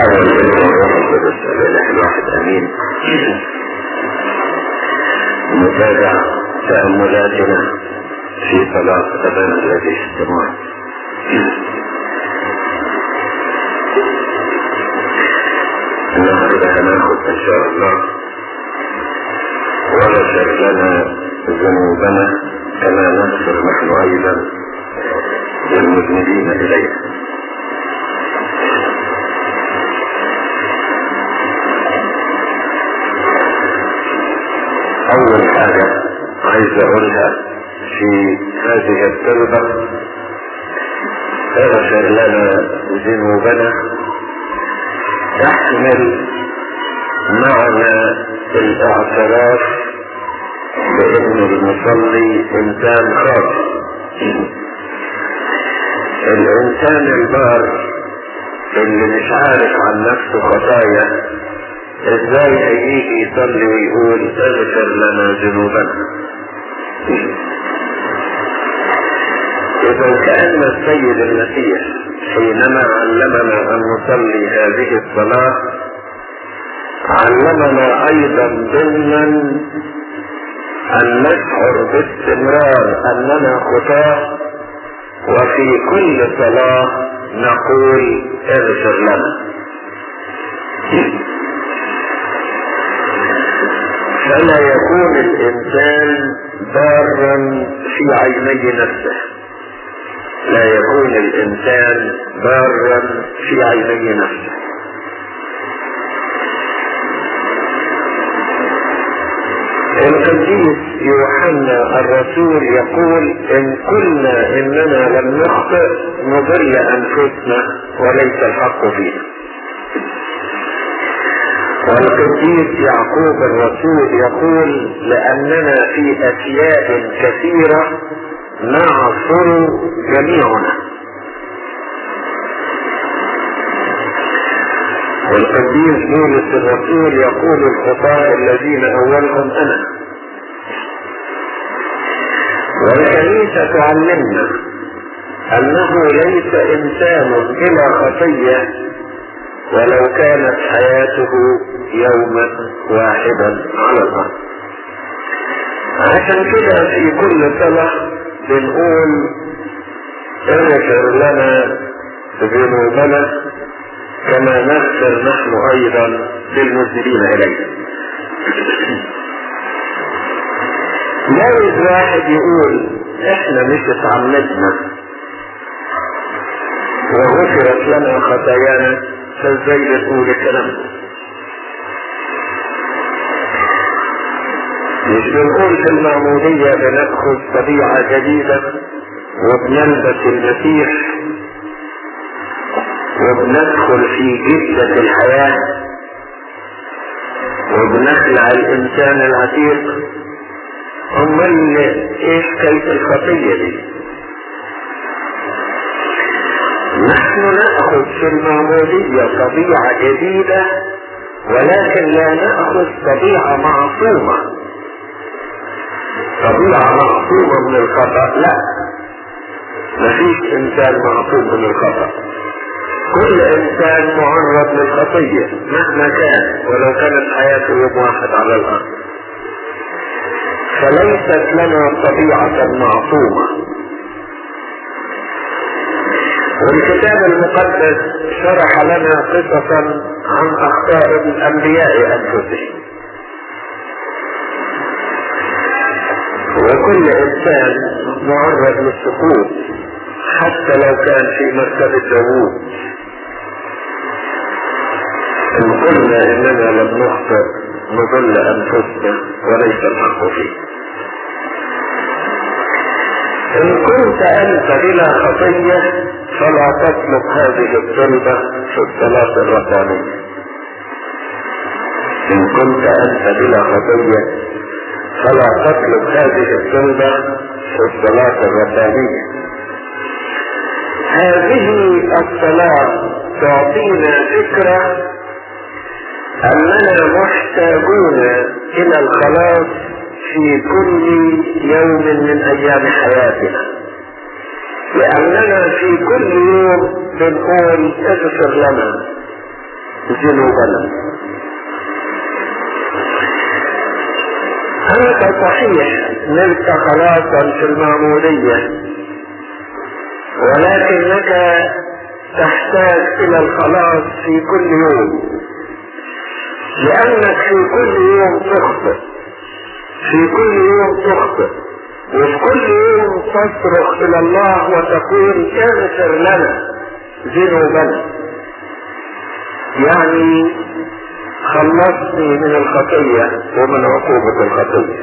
أول الواحد أمين نتابع تأملاتنا في صلاة أبانا الذي في السماء النهارده هناخد إن شاء الله واغفر لنا ذنوبنا كما نغفر نحن أيضا للمذنبين إلينا أول حاجة عايز أقولها في هذه التربة. اغفر لنا ذنوبنا تحمل معنى الاعتراف بأن المصلي إنسان خاص الإنسان البار اللي مش عارف عن نفسه خطايا إزاي هيجي يصلي ويقول أغفر لنا ذنوبنا إذا كان السيد المسيح حينما علمنا أن نصلي هذه الصلاة علمنا أيضا ضمنا أن نشعر باستمرار أننا خطاة وفي كل صلاة نقول أغفر لنا فلا يكون الإنسان بارا في عيني نفسه. لا يكون الإنسان بارا في عيني نفسه. القديس يوحنا الرسول يقول إن قلنا إننا لم نخطئ نضل أنفسنا وليس الحق فينا. والقديس يعقوب الرسول يقول لأننا في أشياء كثيرة نعصر جميعنا. والقديس بولس الرسول يقول الخطاة الذين أولهم أنا والكنيسة تعلمنا أنه ليس إنسان بلا خطية ولو كانت حياته يوما واحدا على الأرض عشان كده في كل صلاة بنقول اغفر لنا ذنوبنا كما نغفر نحن أيضا للمذنبين إلينا. جايز واحد يقول إحنا مش اتعمدنا. وغفرت لنا خطايانا. فازاي بتقول الكلام مش بنقول في المعمودية بنأخذ طبيعة جديدة وبنلبس المسيح وبندخل في جدة الحياة وبنخلع الإنسان العتيق أمال إيه حكاية الخطية دي؟ نحن نأخذ في المعمودية طبيعة جديدة ولكن لا نأخذ طبيعة معصومة. طبيعة معصومة من الخطأ؟ لا. مفيش إنسان معصوم من الخطأ. كل إنسان معرض للخطية مهما كان ولو كانت حياته يوم واحد على الأرض. فليست لنا طبيعة معصومة. والكتاب المقدس شرح لنا قصصا عن أخطاء الأنبياء أنفسهم. وكل إنسان معرض للسقوط حتى لو كان في مرتبة داوود إن قلنا إننا لم نخطئ نضل أنفسنا وليس الحق فيه. إن كنت أنت بلا خطية فلا تطلب هذه الطلبة في الصلاة الربانية إن كنت أنت بلا خطية فلا تطلب هذه الطلبة في الصلاة الربانية هذه الصلاة تعطينا فكرة أننا محتاجون إلى الخلاص في كل يوم من أيام حياتنا. لأننا في كل يوم بنقول اغفر لنا ذنوبنا. أنت صحيح نلت خلاصا في المعمودية ولكنك تحتاج إلى الخلاص في كل يوم. لأنك في كل يوم تخطئ. في كل يوم تخطئ. وفي كل يوم تصرخ إلى الله وتقول اغفر لنا ذنوبنا. يعني خلصني من الخطية ومن عقوبة الخطية.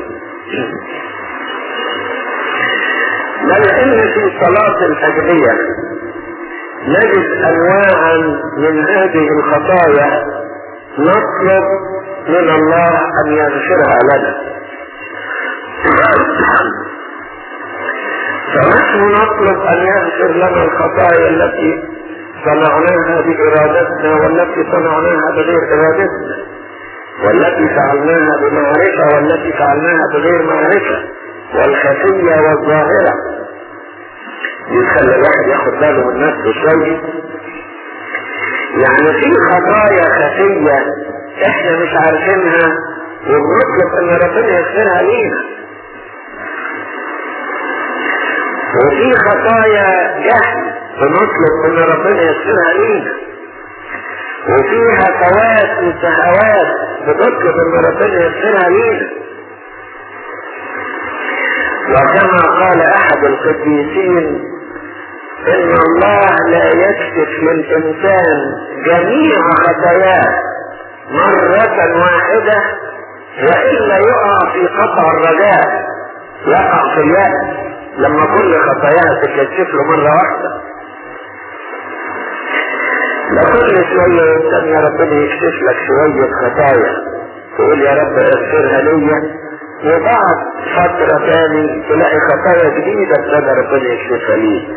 بل إن في صلاة الفجرية نجد انواعا من هذه الخطايا نطلب من الله أن يغفرها لنا. فنحن نطلب أن يغفر لنا الخطايا التي صنعناها بإرادتنا والتي صنعناها بغير إرادتنا والتي فعلناها بمعرفة والتي فعلناها بغير معرفة والخفية والظاهرة. يخلي الواحد ياخد باله من نفسه شوية. يعني في خطايا خفية إحنا مش عارفينها وبنطلب إن ربنا يغفرها لينا. وفي خطايا جهل. بنطلب أن ربنا يغفرها لينا وفيها هفوات وشهوات بنطلب أن ربنا يغفرها لينا وكما قال أحد القديسين إن الله لا يكشف للإنسان جميع خطاياه مرة واحدة وإلا يقع في قطع الرجاء يقع في اليأس. لما كل خطاياها تكشف له مرة واحدة. لا كل شوية يمكن يا ربنا يكشف لك شوية خطايا. تقول يا رب اغفرها ليا. وبعد فترة تاني تلاقي خطايا جديدة ابتدى ربنا يكشفها ليك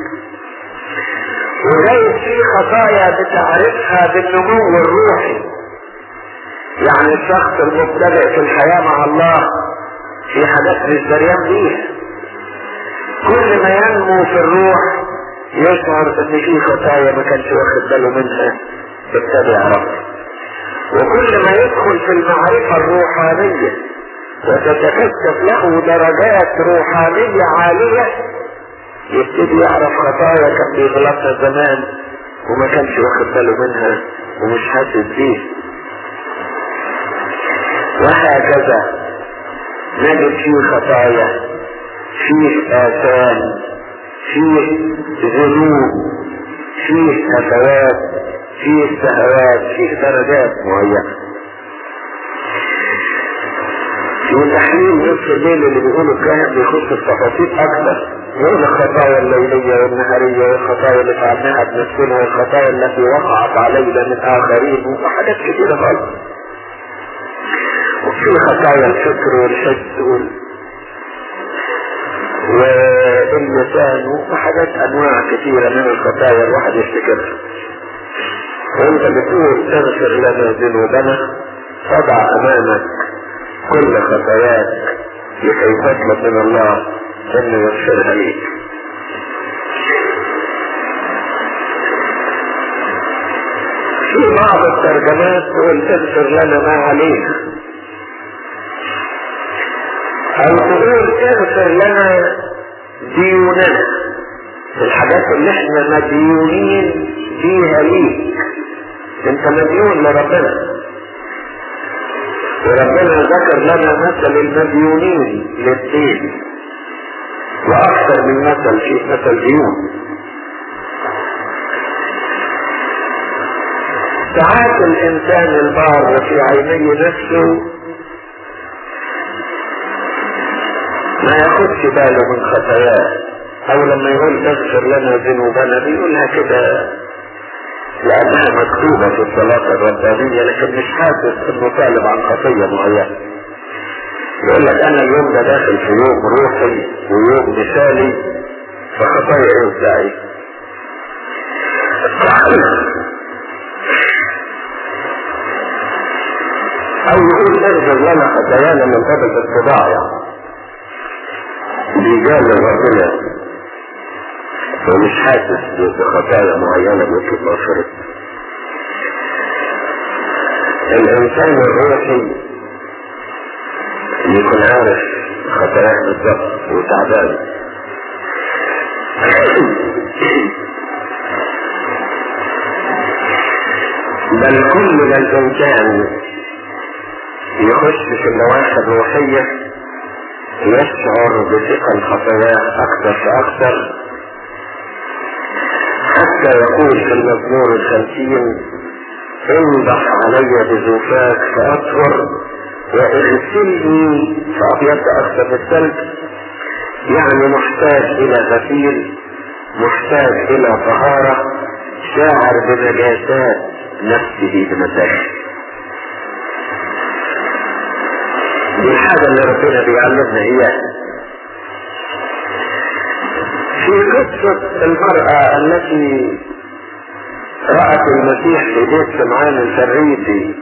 وجايز في خطايا بتعرفها بالنمو الروحي. يعني الشخص المبتدئ في الحياة مع الله في حاجات مش دريان بيها كل ما ينمو في الروح يشعر أن في خطايا ما كانش واخد باله منها ابتدى يعرفها وكل ما يدخل في المعرفة الروحانية وتتكشف له درجات روحانية عالية يبتدي يعرف خطايا كان بيغلطها زمان وما كانش واخد باله منها ومش حاسس بيه. وهكذا نجد فيه خطايا فيه آثام فيه ذنوب فيه هفوات فيه شهوات فيه درجات معينة. في تحليل نصف الليل اللي بيقولوا الكاهن بيخش في تفاصيل أكثر. غير الخطايا الليلية والنهارية والخطايا اللي فعلناها بنفسنا والخطايا التي وقعت علينا من آخرين وحاجات كتيرة خالص. وفي خطايا الفكر والحس وال... واللسان وحاجات أنواع كثيرة من الخطايا الواحد يفتكرها. وانت بتقول اغفر لنا ذنوبنا تضع أمامك كل خطاياك لكي تطلب من الله انه يغفرها ليك. في بعض الترجمات تقول اغفر لنا ما علينا. أو تقول اغفر لنا ديوننا الحاجات اللي إحنا مديونين فيها ليك. انت مديون لربنا. وربنا ذكر لنا مثل المديونين للدين. وأكثر من مثل في مثل ديون. ساعات الإنسان البار في عيني نفسه ما ياخدش باله من خطاياه. أو لما يقول اغفر لنا ذنوبنا بيقولها كده. لانها مكتوبة في الصلاة الربانية لكن مش حاسس إنه طالب عن خطية معينة. يقول لك أنا اليوم ده داخل في يوم روحي ويوم مثالي فخطايا إيه إزاي أو يقول اغفر لنا خطايانا من قبل الاتباع يعني بيجامل ربنا ومش حاسس بخطايا معينة ممكن مغفرتها الإنسان الروحي يكون عارف خطاياه بالضبط وتعبان. بل كل ما الإنسان يخش في النواحي الروحية يشعر بثقل خطاياه أكثر فاكثر حتى يقول في المزمور الخمسين انضح علي بزوفاك فاطهر واغسلني فأبيض أكثر بالثلج. يعني محتاج إلى غسيل محتاج إلى طهارة شاعر بنجاسات نفسه بمزاجه. الحاجة اللي ربنا بيعلمنا اياها في قصة المرأة التي رأت المسيح في بيت سمعان الفريسي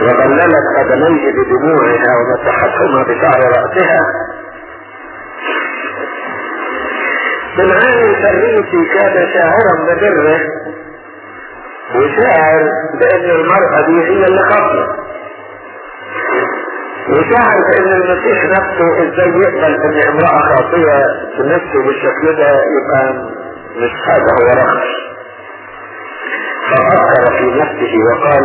وظللت قدميه بدموعها ومسحتهما بشعر رأسها. سمعان الفريسي كان شاعرا ببره وشاعر بأن المرأة دي هي اللي خطلت وشاعر بأن المسيح نفسه إزاي يقبل إن امرأة خاطية تمثل بالشكل ده يبقى مش حاجة هو رخص ففكر في نفسه وقال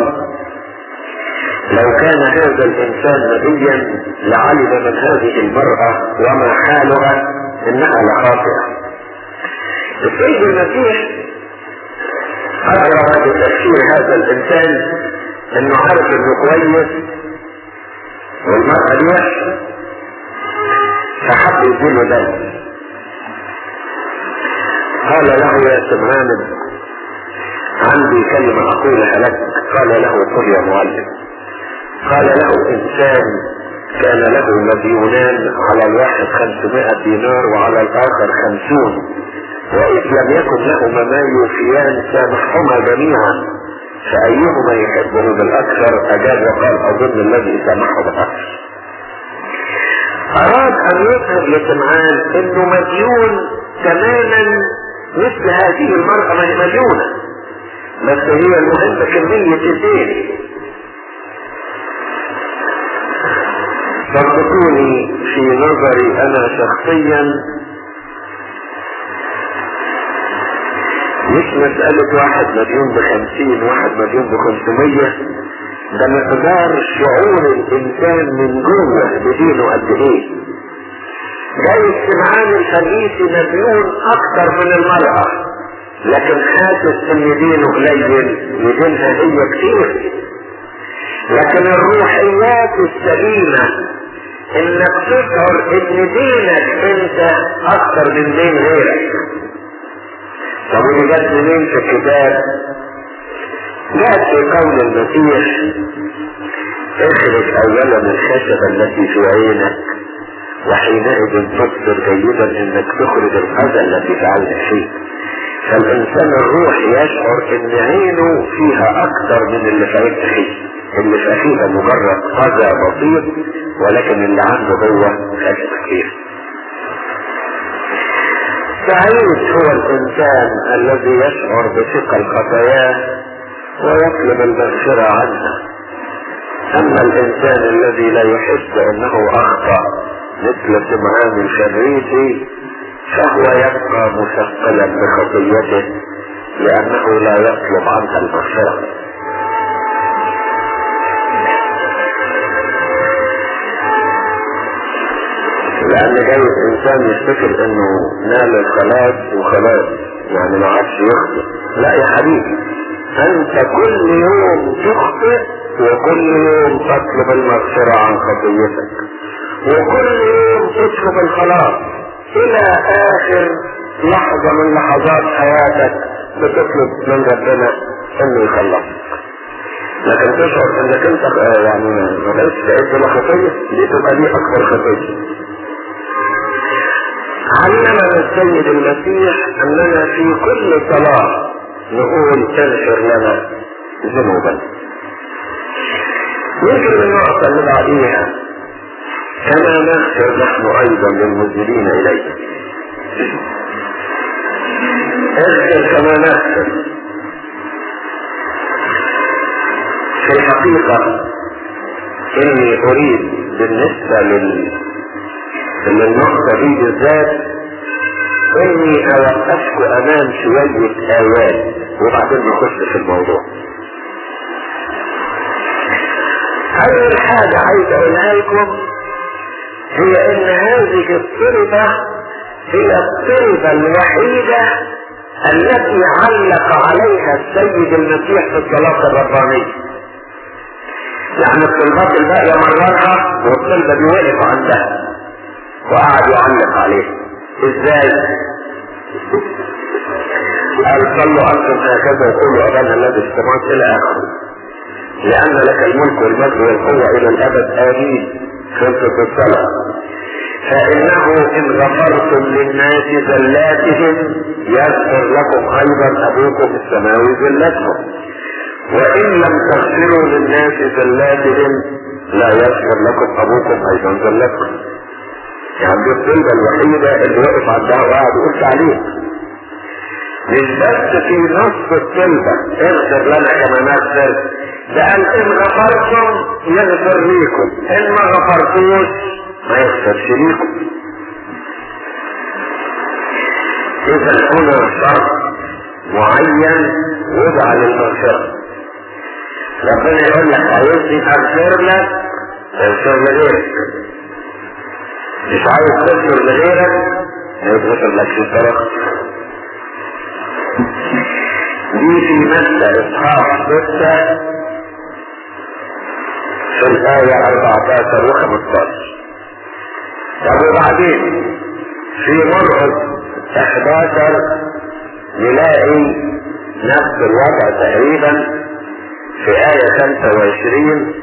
لو كان هذا الإنسان نبيا لعلم من هذه المرأة وما حالها إنها لخاطئة. السيد المسيح أدرك بتفسير هذا الإنسان إنه عارف إنه كويس والمرأة دي فحب يديله دم قال له يا سمعان عندي كلمة أقولها لك. قال له قل يا معلم قال له إنسان كان له مديونان على الواحد خمسمائة دينار وعلى الآخر خمسون. وإذ لم يكن لهما ما يوفيان سامحهما جميعا. فأيهما يحبه بالأكثر أجاب وقال أظن الذي سامحه بالأكثر أراد أن يظهر لسمعان إنه مديون تماما مثل هذه المرأة ما هي مديونة. بس هي المهمة كمية الدين صدقوني في نظري أنا شخصيا مش مسألة واحد مليون بخمسين واحد مليون بخمسمية. ده مقدار شعور الإنسان من جوه بدينه قد إيه. جاي السمعان الفريسي مليون أكتر من المرأة. لكن حاسس إن دينه قليل ودينها هي كتير. لكن الروحيات السليمة إنك تشعر إن دينك أنت أكتر من دين غيرك. طب ودي جت منين في الكتاب؟ جاءت في قول المسيح اخرج اولا الخشبة التي في عينك وحينئذ تبصر جيدا إنك تخرج القذى التي في فيك فالإنسان الروح يشعر إن عينه فيها أكثر من اللي في عين فيه اللي في مجرد قذى بسيط ولكن اللي عنده هو خشب كتير سعيد هو الإنسان الذي يشعر بثقل خطاياه ويطلب المغفرة عنها أما الإنسان الذي لا يحس أنه أخطأ مثل سمعان الشريفي فهو يبقى مثقلا بخطيته لأنه لا يطلب عنها المغفرة. لأن جاي الإنسان يفتكر أنه نال الخلاص وخلاص يعني ما عادش يخطئ. لا يا حبيبي أنت كل يوم تخطئ وكل يوم تطلب المغفرة عن خطيتك وكل يوم تطلب الخلاص. إلى آخر لحظة من لحظات حياتك بتطلب من ربنا إنه يخلصك. لكن تشعر إنك أنت يعني ما بقتش تعد ولا خطية دي تبقى دي أكبر خطية علمنا السيد المسيح أننا في كل صلاة نقول تغفر لنا ذنوبنا. يمكن النقطة اللي بعديها كما نغفر نحن أيضا للمنزلين إليك. اغفر كما نغفر في الحقيقة إني أريد بالنسبة لل... للنقطة دي بالذات إني اوقفك أمام شوية آيات. وبعدين نخش في الموضوع. اول حاجة عايز اقولها لكم هي إن هذه الطلبة هي الطلبة الوحيدة التي علق عليها السيد المسيح في الصلاة الربانية. يعني الطلبات الباقية مررها والطلبة دي عندها. وقعد يعلق عليها. إزاي قال صلوا أنتم هكذا وقولوا ابانا الذي السماوات إلى آخره. لأن لك الملك والمجد والقوة إلى الأبد. آمين. خلصت الصلاة. فإنه إن غفرتم للناس زلاتهم يغفر لكم أيضا أبوكم السماوي زلتهم وإن لم تغفروا للناس زلاتهم لا يغفر لكم أبوكم أيضا زلتكم يعني دي الطلبة الوحيدة اللي وقف عندها وقعد يقول عليه مش بس في نص الطلبة اغفر لنا كما نغفر ده قال إن غفرتم يغفر ليكم. إن ما غفرتوش ما يغفرش ليكم. إذا هنا شرط معين وضع للمغفرة. ربنا يقول لك عايزني أغفر لك؟ أغفر لغيرك مش عايز تغفر لغيرك هيتغفر لك في الصلاة دي في مادة إصحاح ستة في الآية 14 و 15 طب وبعدين في مرقس 11 نلاقي نفس الوضع تقريبا في آية 25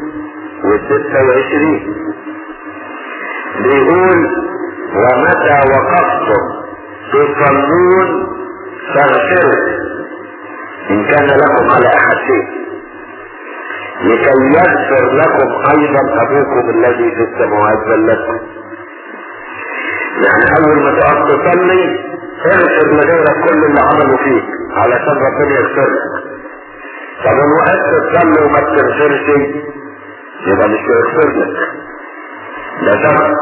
و 26 بيقول ومتى وقفتم تصلون فاغفروا إن كان لكم على أحد شيء. لكي يغفر لكم أيضا أبوكم الذي في السماوات ذلتكم يعني أول ما تقف تصلي اغفر لغيرك كل اللي عملوا فيك علشان ربنا يغفر لك. طب ان وقفت تصلي وما بتغفرش يبقى مش هيغفر لك. ده شرط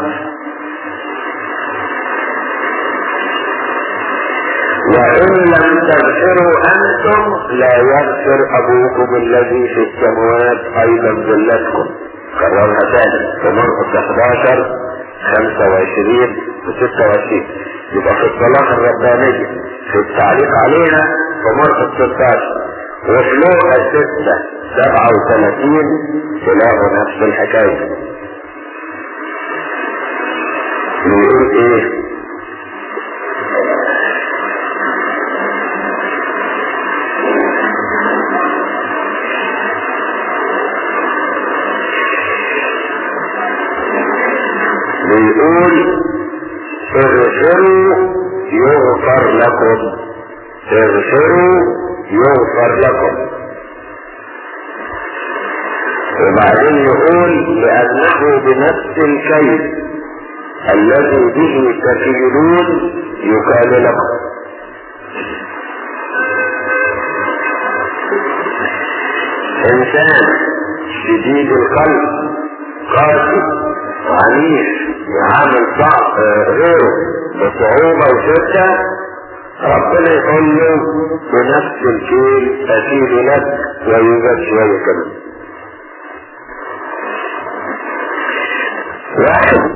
وإن لم تغفروا أنتم لا يغفر أبوكم الذي في السماوات أيضا ذلتكم. كررها تاني في مرقس 11 25 و 26 يبقى في الصلاة الربانية في التعليق عليها في مرقس 16 وفي لوقا 6 37 تلاقوا نفس الحكاية. بيقول إيه بيقول اغفروا يغفر لكم. اغفروا يغفر لكم. وبعدين يقول لأنه بنفس الكيد الذي به تكيلون يقال لكم. إنسان شديد القلب قاسي عنيف يعامل صعب غيره بصعوبة وشدة ربنا يقول له بنفس الكيل أكيد لك ويوجد شوية كمان. واحد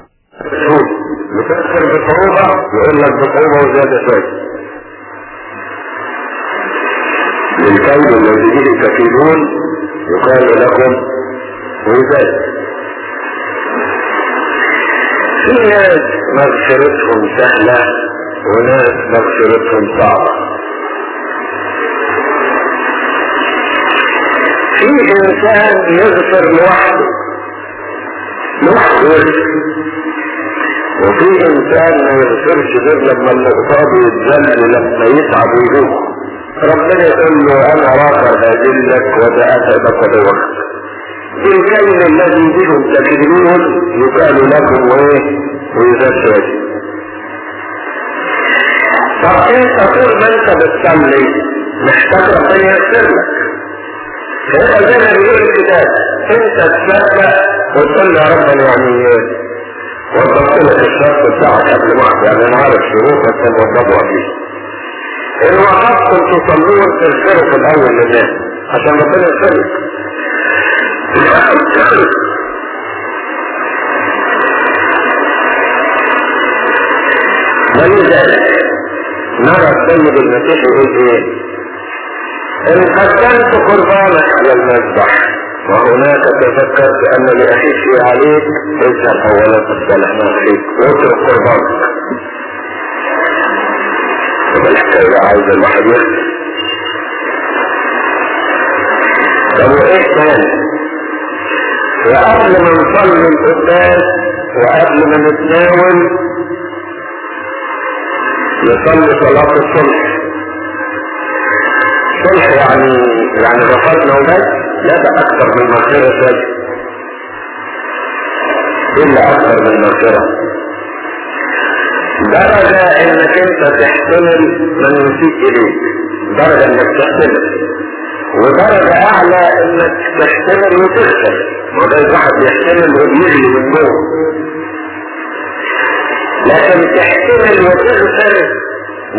بتذكر بصعوبة يقول لك بصعوبة وزيادة شوية الذي به تكيلون يقال لكم وزاد في ناس مغفرتهم سهلة وناس مغفرتهم صعبة. في إنسان يغفر لوحده لوحده وفي إنسان ما يغفرش غير لما قصاده يتذل لما يتعب ويروح ربنا يقول له أنا راقر هاجلك وسأتعبك بوقت. بالكلمة الذي بهم تكذبون يقال لكم وايه شوية طب انت طول ما أنت بتصلي محتاج ربنا يغفر لك. فهو زي ما بيقول الكتاب انت تسبق وتقول يا رب يعني وضبط لك الشرط بتاعك قبل ما يعني أنا عارف شروطك وضبطها فيه. إن وقفتم تصلون تغفروا في الأول للناس عشان ربنا يسلك ولذلك نرى السيد المسيح يقول إيه إن قدمت قربانك على المذبح. وهناك تفكرت ان لاخيك شيء عليك اولا تصلح ما فيك واترك قربانك يبقى الحكاية عايز الواحد يخفي طب وايه تاني؟ وقبل ما نصلي القداس وقبل ما نتناول نصلي صلاة الصلح صلح يعني يعني غفرنا وبس لا ده أكثر من مغفرة. شيء إلا أكثر من مغفرة. درجة إنك أنت تحتمل من يسيء إليك. درجة إنك تحتمل. ودرجة أعلى إنك تحتمل وتغفر. وده يحتمل وبيغلي من جوه لكن تحتمل وتغفر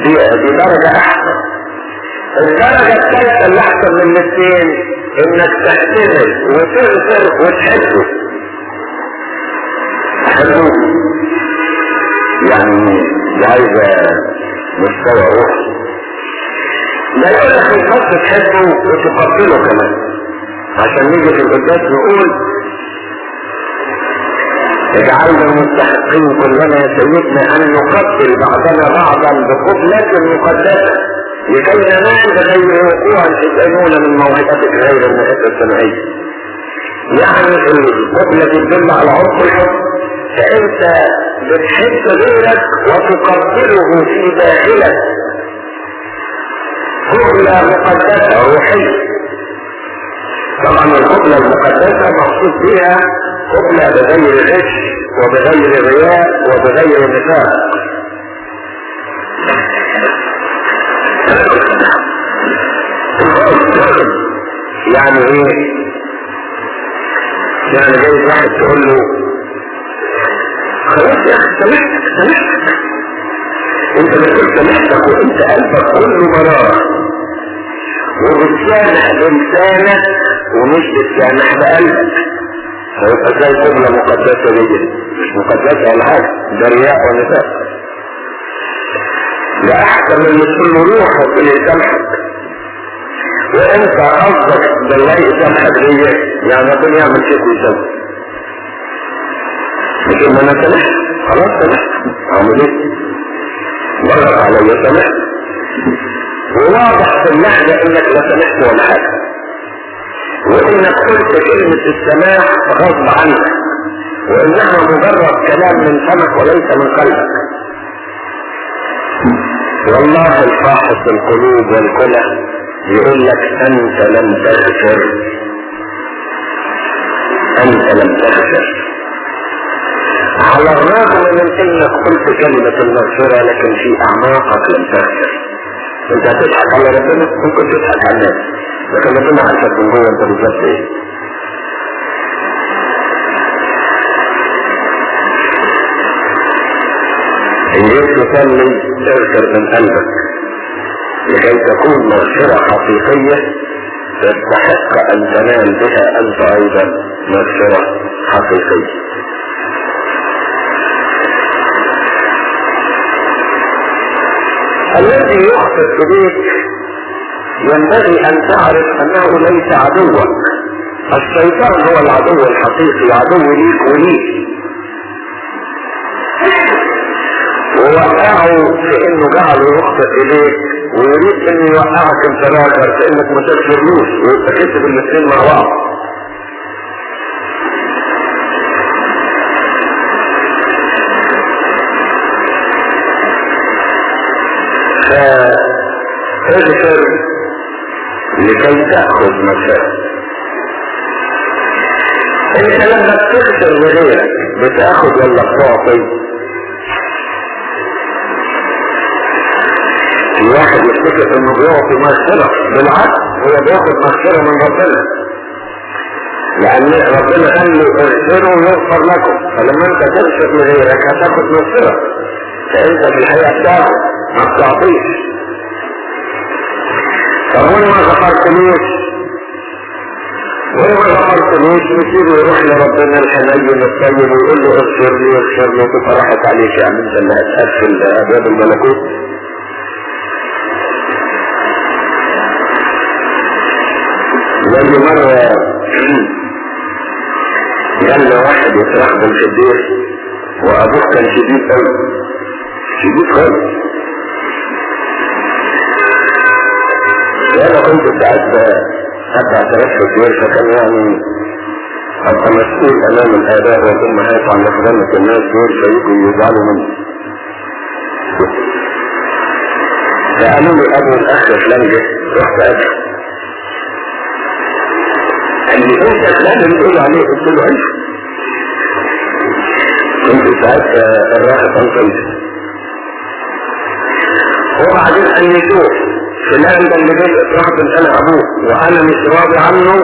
دي, دي درجة احسن الدرجة الثالثة اللي أحسن من الاثنين إنك تحتمل وتغفر وتحبه. حلو. يعني دي عايزة مستوى روحي لا يقول لك بس تحبه وتقبله كمان. عشان نيجي في القداس نقول اجعلنا مستحقين كلنا يا سيدنا أن نقبل بعضنا بعضا بقبلة مقدسة. لكي ننال بغير وقوع الدينونة من موهبتك غير المهبة السمعية. يعني القبلة تدل على عمق الحب فأنت بتحب غيرك وتقبله في داخلك. قبلة مقدسة روحية. طبعا القبلة المقدسة مقصود بها قبلة بغير غش وبغير رياء وبغير نفاق. يعني إيه؟ يعني جاي واحد تقول له خلاص يا أخي سامحتك سامحتك انت بتقول سامحتك وانت قلبك كله مرارة وبتسامح بلسانك ومش بتسامح بقلبك فيبقى زي قبلة مقدسة جدا مش مقدسة ولا حاجة ده رياء ونفاق ده أحسن من كل روح وكل يسامحك وإنت قصدك بالله يسامحك ليه يعني ربنا يعمل فيك ويسامحك مش ان أنا سامحت خلاص سامحت أعمل إيه؟ مرت عليا سامحت وواضح في اللحظة إنك لا سمحت ولا حاجة. وإنك قلت كلمة السماح غصب عنك. وإنها مجرد كلام من فمك وليس من قلبك. والله الفاحص القلوب والكلى يقول لك أنت لم تغفر. أنت لم تغفر. على الرغم من إنك قلت كلمة المغفرة لكن في أعماقك لم تغفر. أنت هتضحك على ربنا؟ ممكن تضحك على الناس. لكن ربنا عارفك من جوه أنت بالظبط إيه؟ إن جيت اغفر من قلبك. لكي تكون مغفرة حقيقية تستحق ان تنال بها انت أيضا مغفرة حقيقية الذي يخطئ اليك ينبغي أن تعرف أنه ليس عدوك. الشيطان هو العدو الحقيقي عدو ليك وليك. ووقعه في إنه جعله يخطئ اليك ويريد انه يوقعك أنت راجل في انك ما تغفرلوش ويبقى كسب الاثنين مع بعض. فاغفر لكي تأخذ مكان انت لما بتغفر لغيرك بتاخد ولا بتعطي في واحد يفتكر انه بيعطي مغفرة. بالعكس هو بياخد مغفرة من ربنا. لأن ربنا قال له ارسلوا يغفر لكم. فلما أنت ترسل لغيرك هتاخد مغفرة. فانت في الحياة بتاعه ما بتعطيش. طب وين ما غفرتلوش وين ما غفرتلوش يصير يروح لربنا الحنين الطيب ويقول له اغفر لي اغفر لي. تبقى راحت عليك يا عم انت اللي هتقفل الملكوت. زي مرة جالنا واحد يترحبن في البيت وأبوه كان شديد قوي. شديد خالص وأنا كنت ساعات ابع ثلاث شهور فكان يعني أبقى مسؤول أمام الاباء والامهات عن خدمة الناس دول فيجوا يزعلوا مني. فقالوا لي أبو الأخ فلان جه رحت ادعو قال لي انت فلان اللي عليه قلت له أيوه كنت ساعات الراحة تنقل وبعدين قال لي شوف فلان ده اللي جاي اترحب أنا ابوه وأنا مش راضي عنه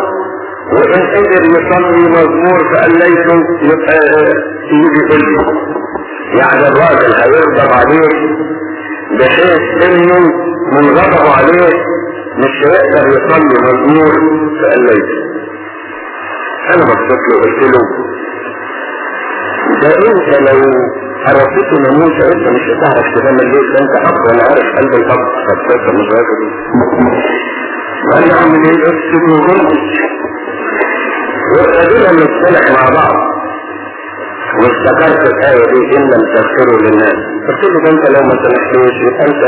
وأن قدر يصلي مزمور فقليته يبقى يجي يقول لي يعني الراجل هيغضب عليه بحيث انه من غضبه عليه مش هيقدر يصلي مزمور فقليته أنا بصيت له قلت له. ده إنت لو عرفت ناموسة أنت مش هتعرف تنام الليل ده أنت حق وأنا عارف قلب الحق فبصيت مش راجل قال لي اعمل إيه بس سيبني غلط وابتدينا نتصالح مع بعض؟ وافتكرت الآية دي إن لم تغفروا للناس. قلت له ده أنت لو ما سمحتوش يبقى أنت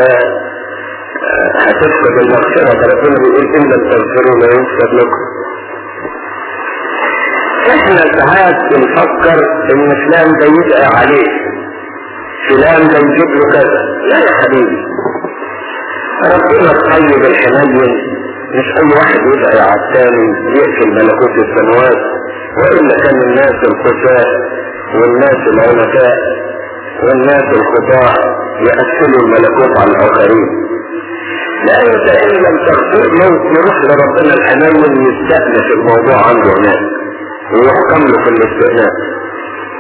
هتفقد المغفرة ربنا بيقول إن لم تغفروا لا يغفر لكم إحنا ساعات بنفكر إن فلان ده يدعي عليه فلان ده يجيب له كذا. لا يا حبيبي. ربنا الطيب الحنين. مش أي واحد يدعي على الثاني يقفل ملكوت السماوات. والا كان الناس الخفاء والناس العنفاء والناس الخطاع يقفلوا الملكوت على الآخرين. لا انت أن لم تغفر له يروح لربنا الحنين يستأنف الموضوع عنده هناك. ويحكم له في الاستئناف.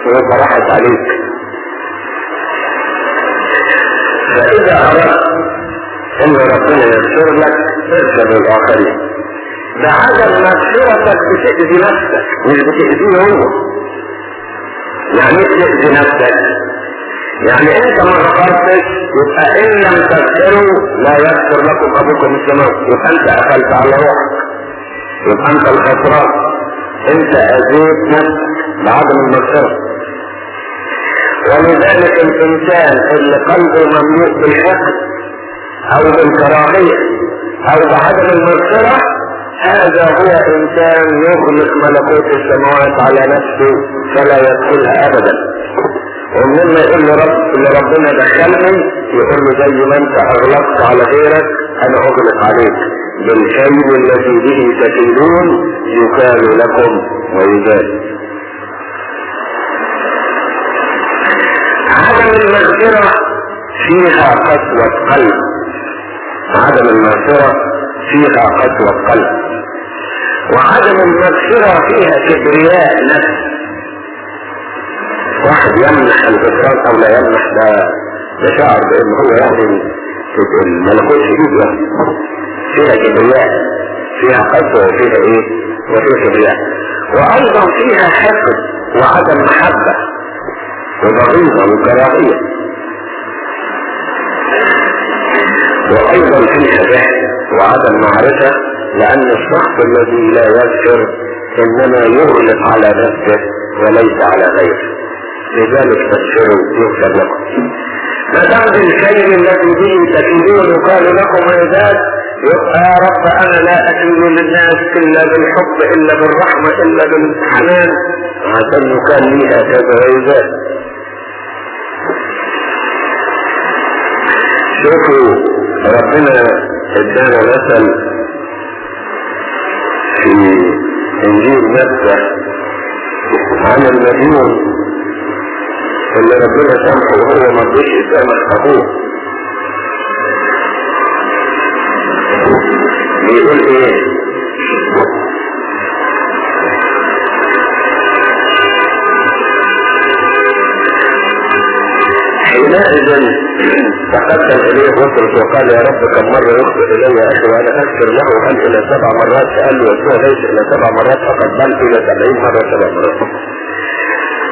ويبقى راحت عليك. فإذا أردت أن ربنا يغفر لك ارسل الآخرين. بعدم مغفرتك بتأذي نفسك مش بتأذيه هو يعني تأذي نفسك؟ يعني أنت ما غفرتش يبقى إن لم تغفروا لا يغفر لكم أبوكم السماء يبقى أنت اكلت على روحك. يبقى أنت الخسران. انت اذيت نفسك بعدم المغفرة. ولذلك الانسان اللي قلبه مملوء بالحقد أو بالكراهية أو بعدم المغفرة هذا هو انسان يغلق ملكوت السماوات على نفسه فلا يدخلها ابدا. ومما يقول لرب اللي ربنا دخلني يقول له زي ما انت أغلقت على غيرك أنا أغلق عليك. بالكيل الذي به تكيلون يكال لكم ويزال. عدم المغفرة فيها قسوة قلب. عدم المغفرة فيها قسوة قلب. وعدم المغفرة فيها كبرياء نفس. واحد يمنح الغفران أو لا يمنح ده ده شعر بان هو يعني الملكوت شديد يعني فيها كبرياء فيها قسوة وفيها إيه؟ وفيها كبرياء وأيضا فيها حقد وعدم محبة وضغيظة وكراهية. وأيضا فيها جهل وعدم معرفة لأن الشخص الذي لا يذكر إنما يغلق على نفسه وليس على غيره. لذلك تبشروا يغفر لكم. دام الكيل الذي به تكيلون قال لكم عباد يبقى يا رب أنا لا اكيل للناس إلا بالحب إلا بالرحمة إلا بالحنان عشان كان لي هكذا عباد شوفوا ربنا ادانا مثل في إنجيل متى عن المديون. اللي ربنا سامحه وهو ما رضيش يسامح ابوه بيقول إيه حينئذ تقدم اليه بطرس وقال يا رب كم مرة يخطئ إلي أخي وأنا أذكر له هل إلى سبع مرات قال له يسوع ليس إلى سبع مرات فقد بل إلى سبعين مرة سبع مرات.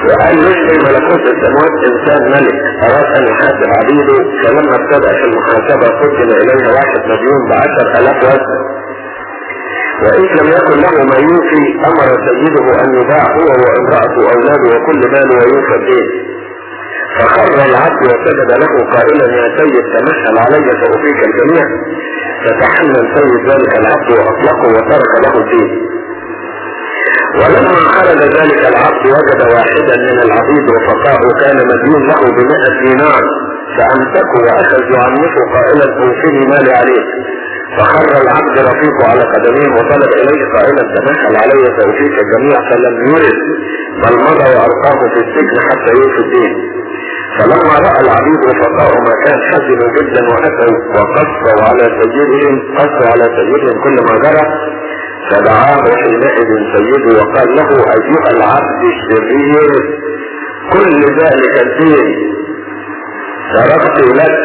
وقال يشفي ملكوت السماوات إنسان ملك. أراد أن يحاسب عبيده فلما ابتدأ في المحاسبة قدم إليه واحد مليون بعشر آلاف وزن. وإن لم يكن له ما يوفي أمر سيده أن يباع هو وامرأته وأولاده وكل ماله ويوفى الدين. فخر العبد وسجد له قائلا يا سيد تمثل علي فأوفيك الجميع. فتحمل سيد ذلك العبد وأطلقه وترك له الدين. ولما خرج ذلك العبد وجد واحدا من العبيد رفقائه كان مديون له بمئة دينار فأمسكه وأخذ يعنفه قائلا أوفني مالي عليك فخر العبد رفيقه على قدميه وطلب إليه قائلا تمثل علي فاوفيك الجميع فلم يرد بل مضى وألقاه في السجن حتى يوفي الدين. فلما رأى العبيد رفقاءه ما كان حزنوا جدا واتوا وقصوا على سيدهم قصوا على سيدهم كل ما جرى فدعاه حينئذ سيده وقال له أيها العبد الشرير كل ذلك الدين. تركت لك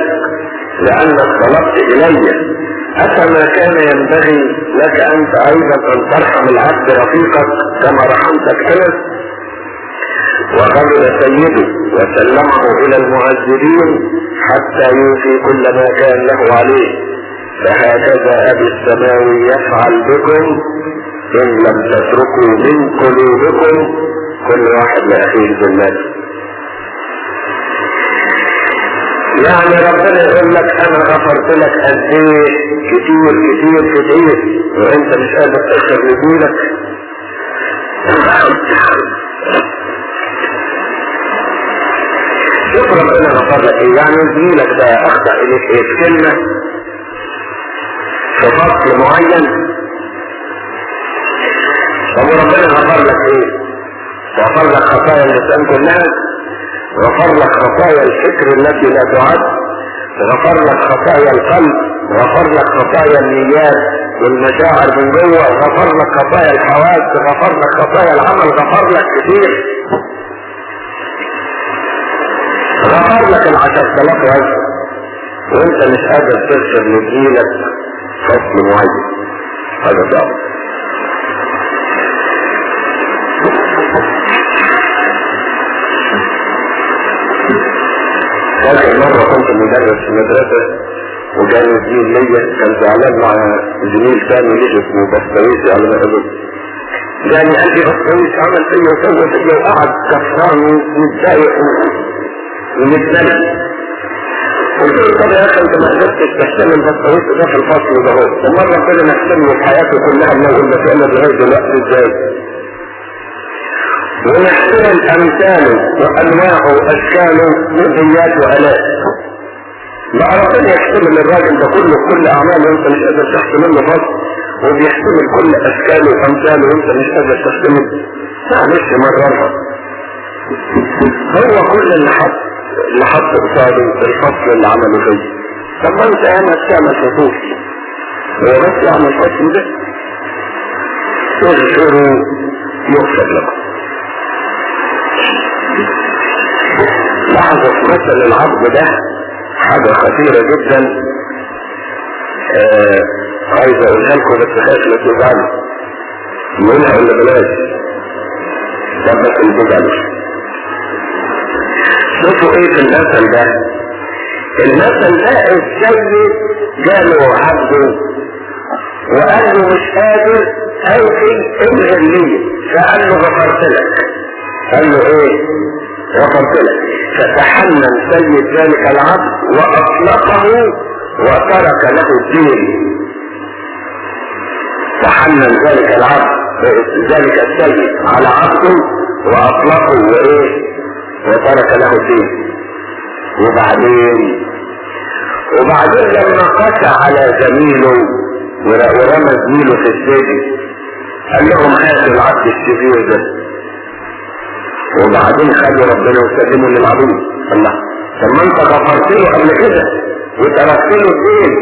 لأنك طلبت إلي. أكما كان ينبغي لك أنت أيضا أن ترحم العبد رفيقك كما رحمتك أنا وقبل سيده وسلمه إلى المعذبين حتى يوفي كل ما كان له عليه. فهكذا أبي السماوي يفعل بكم إن لم تتركوا من قلوبكم كل واحد لأخيه ذمته يعني ربنا يقول لك أنا غفرت لك قد إيه كتير كتير كتير وأنت مش قادر تغفر لدينك شوف ربنا غفر لك إيه؟ يعني زميلك ده أخطأ إليك إيه؟ كلمة. في فصل معين طب وربنا غفر لك إيه غفر لك خطايا اللسان كلها غفر لك خطايا الفكر التي لا تعد غفر لك خطايا القلب غفر لك خطايا النيات والمشاعر من جوه غفر لك خطايا الحواس غفر لك خطايا العمل غفر لك كتير غفر لك العشر وجه وانت مش قادر تغفر لجيلك فصل معين هذا صعب فاكر مرة كنت مدرس في مدرسة وكان الدين ليا كان زعلان مع زميل ثاني ليه اسمه بسطويسي على ما أظن. يعني قال لي بسطويسي عمل فيا وسوى فيا وقعد كفران ومتضايق ومتذل قلت انت ما قدرتش تحتمل بسطويسي ده في الفصل ده هو ومرة ربنا حياته كلها انه قلنا فعلا لغاية دلوقتي إزاي ويحتمل امثاله وانواعه واشكاله وذيات والات لا ربنا يحتمل الراجل ده كله كل اعماله وانت مش قادر تحتمل له فصل وبيحتمل كل اشكاله وامثاله وانت مش قادر تحتمل معلش مررها هو كل اللي حط اللي حط قصاده الفصل اللي عمله فيه طب ما انت أنا بتعمل فصول هو بس يعمل فصل ده. اغفروا يغفر لكم لاحظوا مثل العبد ده حاجة خطيرة جدا. آه عايز اقولها لكم بس خايف لا تزعلوا نقولها ولا بلاش. طب بس ما تزعلوش شوفوا إيه في المثل ده؟ المثل ده السيد جاله عبده وقال له مش قادر اوفي الغي لي. فقال له غفرت لك. قال له إيه؟ غفرت لك. فتحنن سيد ذلك العبد وأطلقه وترك له الدين. تحنن ذلك العبد ذلك السيد على عبده وأطلقه وإيه؟ وترك له الدين. وبعدين وبعدين لما قسى على زميله ورمى زميله في السجن قال لهم هاتوا العبد الشرير ده. وبعدين خلوا ربنا وسلموا للعبيد الله. طب ما انت غفرت له قبل كده. وتركت له الدين.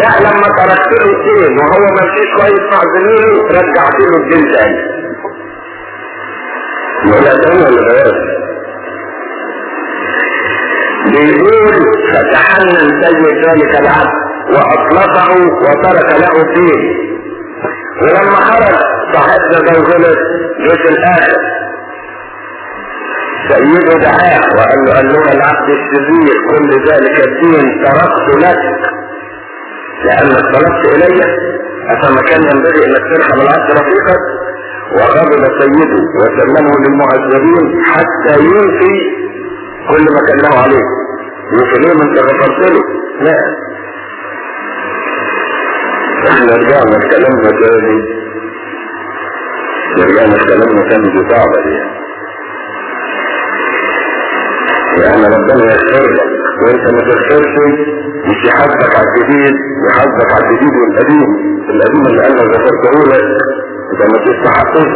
لا لما تركت له الدين وهو ما مشيش كويس مع زميله رجعت له الدين تاني. ولا تاني ولا بلاش بيقول فتحنن سيد ذلك العبد وأطلقه وترك له فيه. ولما خرج صاحبنا جه في الآخر. سيده دعاه وقال له ايها العبد الشرير كل ذلك الدين تركت لك. لانك طلبت إلي افما كان ينبغي انك ترحم العبد رفيقك. وغضب سيده وسلمه للمعذبين حتى ينفي كل ما كان له عليه ينفي ليه ما انت غفرت له لا. إحنا رجعنا كلامنا تاني رجعنا كلامنا تاني دي صعبة دي يعني ربنا يغفر لك. وانت ما تغفرش مش يحاسبك على الجديد يحاسبك على الجديد والقديم. القديم اللي أنا غفرته لك أنت ما تستحقوش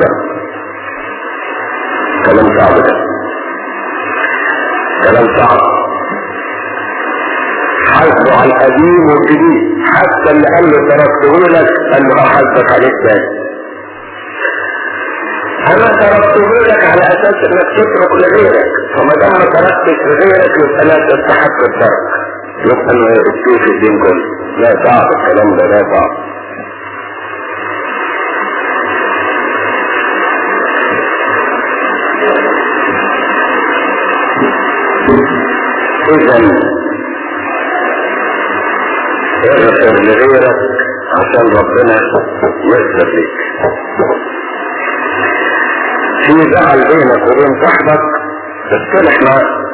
كلام صعب ده. كلام صعب حاسبه على القديم والجديد. حتى اللي قال له تركته لك قال له هحاسبك عليه تاني أنا تركته لك على أساس إنك تترك لغيرك. فما دام ما تركتش لغيرك يبقى لا تستحق الترك. يبقى إنه في الدين كله. لا صعب الكلام ده لا صعب اذا اغفر لغيرك عشان ربنا يغفر لك في زعل بينك وبين صاحبك تصلح معاه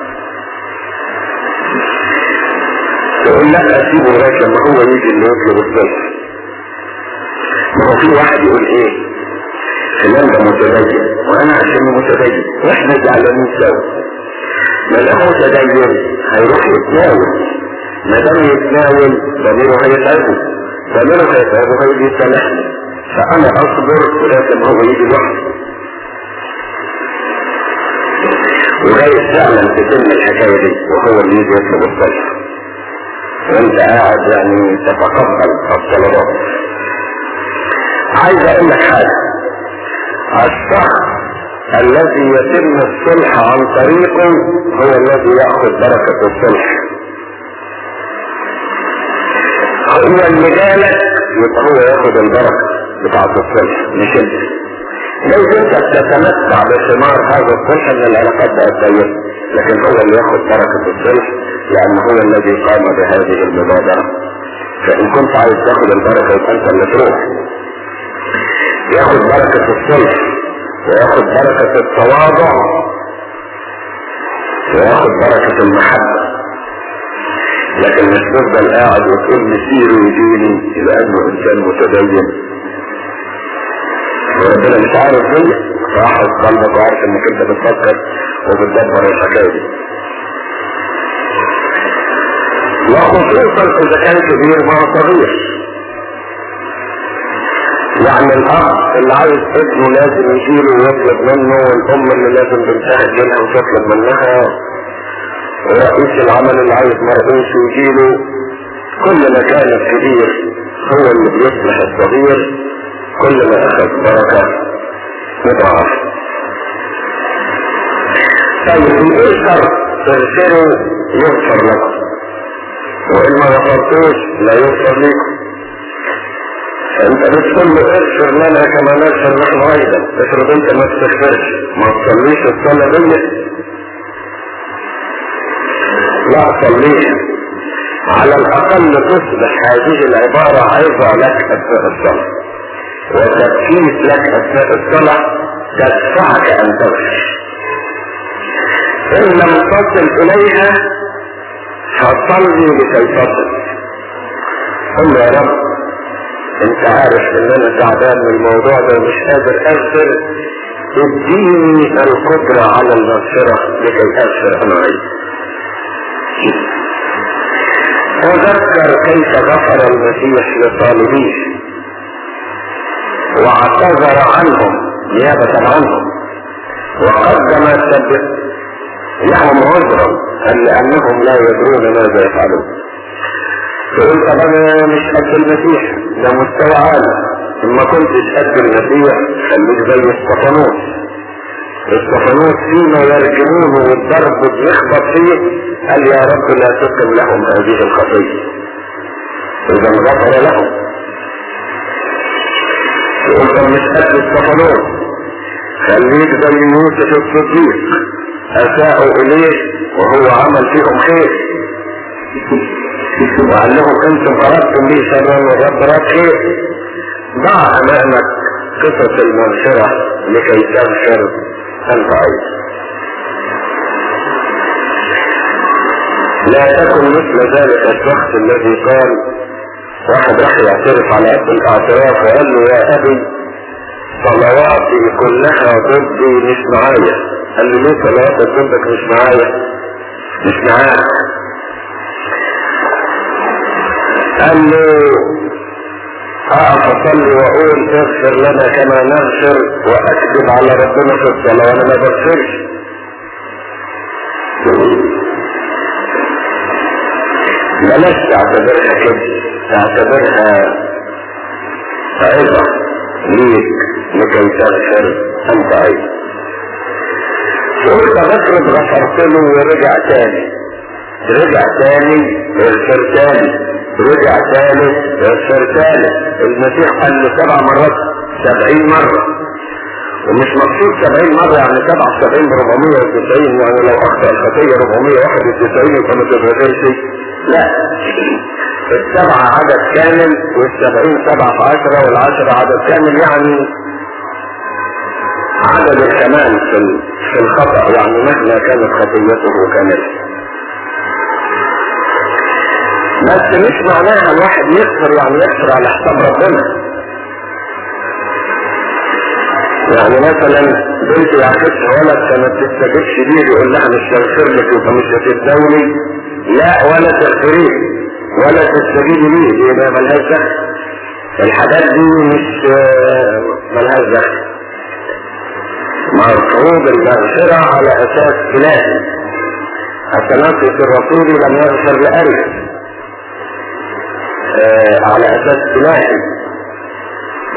تقول لا أسيبه لغايه لما هو يجي اللي يطلب الصلح ما هو في واحد يقول إيه؟ فلان ده متدين وأنا عشان متدين وإحنا زعلانين سوا. ما دام متدين هيروح يتناول ما دام يتناول ضميره هيتعبه ضميره هيتعبه هيجي يصالحني فأنا أصبر ما هو يجي لوحده وجاي فعلا تتم الحكاية دي وهو اللي يجي يطلب الصلح وانت قاعد يعني تتقبل الطلبات عايز أقول لك حاجة. الشخص الذي يتم الصلح عن طريقه هو الذي يأخذ بركة الصلح. هو اللي جالك يبقى هو يأخذ البركة بتاعت الصلح مش أنت. لو أنت بتتمتع بثمار هذا الصلح ان العلاقات بقت ضيقه لكن هو اللي يأخذ بركة الصلح لأن هو الذي قام بهذه المبادرة. فإن كنت عايز تأخذ البركة يبقى أنت اللي تروح. يأخذ بركة الصلح. وياخذ بركة التواضع وياخذ بركة المحبة. لكن مش تفضل قاعد وتقول مسيره يديني إلى انه إنسان متدين. وربنا مش عارف ليه راحت قلبك وعارف إنك أنت بتفكر وبتدبر الحكاية دي. وخصوصا إذا كان كبير مع صغير. يعني الأب اللي عايز ابنه لازم يجيله ويطلب منه والأم اللي لازم تنتهج منها وتطلب منها. ورئيس العمل اللي عايز مرؤوس يجيله كل ما كان الكبير هو اللي بيصلح الصغير. كل ما أخذ بركة مضاعف طيب إيه شرط تغفروا يغفر لكم. وإن ما غفرتوش لا يغفر لكم. انت بتقول له اغفر لنا كما نغفر نحن أيضا افرض انت ما تغفرش ما تصليش الصلاة دي لا صليها على الأقل تصبح هذه العبارة عظة لك أثناء الصلاة. وتبكيت لك أثناء الصلاة تدفعك أن تغفر إن لم تصل إليها فصلي لكي تصل. قل يا رب. انت عارف ان أنا تعبان من الموضوع ده ومش قادر أغفر. اديني القدرة على المغفرة لكي أغفر أنا عايز. تذكر كيف غفر المسيح لطالبيه واعتذر عنهم نيابة عنهم. وقدم سبب لهم عذرا لانهم لا يدرون ماذا يفعلون. طب أنا مش قد المسيح ده مستوى عالي. اما كنتش قد المسيح خليك زي الصفانوس استفانوس فيما يرجمونه والضرب بيخبط فيه قال يا رب لا تقم لهم هذه الخطية إذا غفر لهم. يقول طب مش قد استفانوس خليك زي يوسف الصديق. أساءوا إليه وهو عمل فيهم خير. وقال لهم أنتم اردتم لي شرا والرب رد خير ضع امامك قصص المغفرة لكي انت أيضا لا تكن مثل ذلك الشخص الذي قال واحد راح يعترف على أب الاعتراف وقال له يا أبي صلواتي كلها ضدي مش معايا. قال له ليه صلواتك ضدك مش معايا؟ مش معاك. قال له اقف اصلي وأقول اغفر لنا كما نغفر وأكذب على ربنا في الصلاة وأنا ما بغفرش. بلاش تعتبرها كده تعتبرها عظة ليك لكي تغفر انت أيضا وانت بفرض غفرت له ورجع تاني. رجع تاني يغفر تاني. رجع ثالث يغفر ثالث. المسيح قال له سبع مرات سبعين مرة. ومش مقصود سبعين مرة يعني سبعة سبعين بربعمية وتسعين يعني لو أخطأ الخطية ربعمية واحد وتسعين يبقى ما تتغفرش لا. السبعة عدد كامل والسبعين سبعة في عشرة والعشرة عدد كامل يعني عدد الكمال في في الخطأ يعني مهما كانت خطيته كاملة. بس مش معناها الواحد يغفر يعني يغفر على حساب ربنا. يعني مثلا بنت يعكسها ولد فما تستجبش ليه يقول لها مش هغفر لك يبقى مش هتتزوجي لا ولا تغفري. ولا تستجيبي ليه؟ دي ما ملهاش دخل. الحاجات دي مش ملهاش دخل. مرفوض المغفرة على أساس الهي التنفس الرسولي لم يغفر آه على أساس إلهي.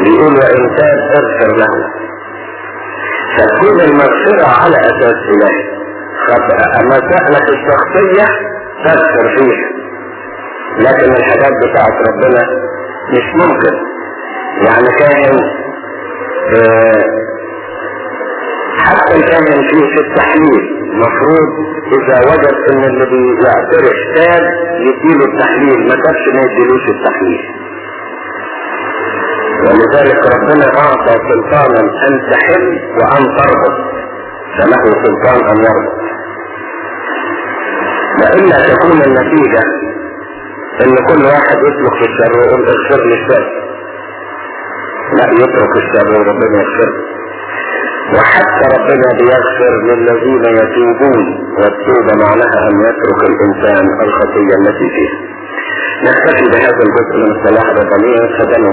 بيقول وان تاب أغفر له. فتكون المغفرة على أساس إلهي. مسائلك الشخصية تغفر فيها. لكن الحاجات بتاعت ربنا مش ممكن. يعني كان آه حتى الكاهن فيه في التحليل. مفروض إذا وجد إن اللي بيعترف تاب يديله التحليل ما تابش ما يديلوش التحليل. ولذلك ربنا أعطى سلطانا أن تحل وأن تربط. فله سلطان أن يربط. والا تكون النتيجة إن كل واحد في الشر ويقول اغفر لي الشر لا يترك الشر وربنا يغفر. وحتى ربنا بيغفر للذين يتوبون والتوبة معناها أن يترك الإنسان الخطية التي فيه. نكتفي بهذا الجزء من الصلاح الربانية فدنا